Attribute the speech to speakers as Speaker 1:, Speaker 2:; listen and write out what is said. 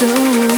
Speaker 1: So.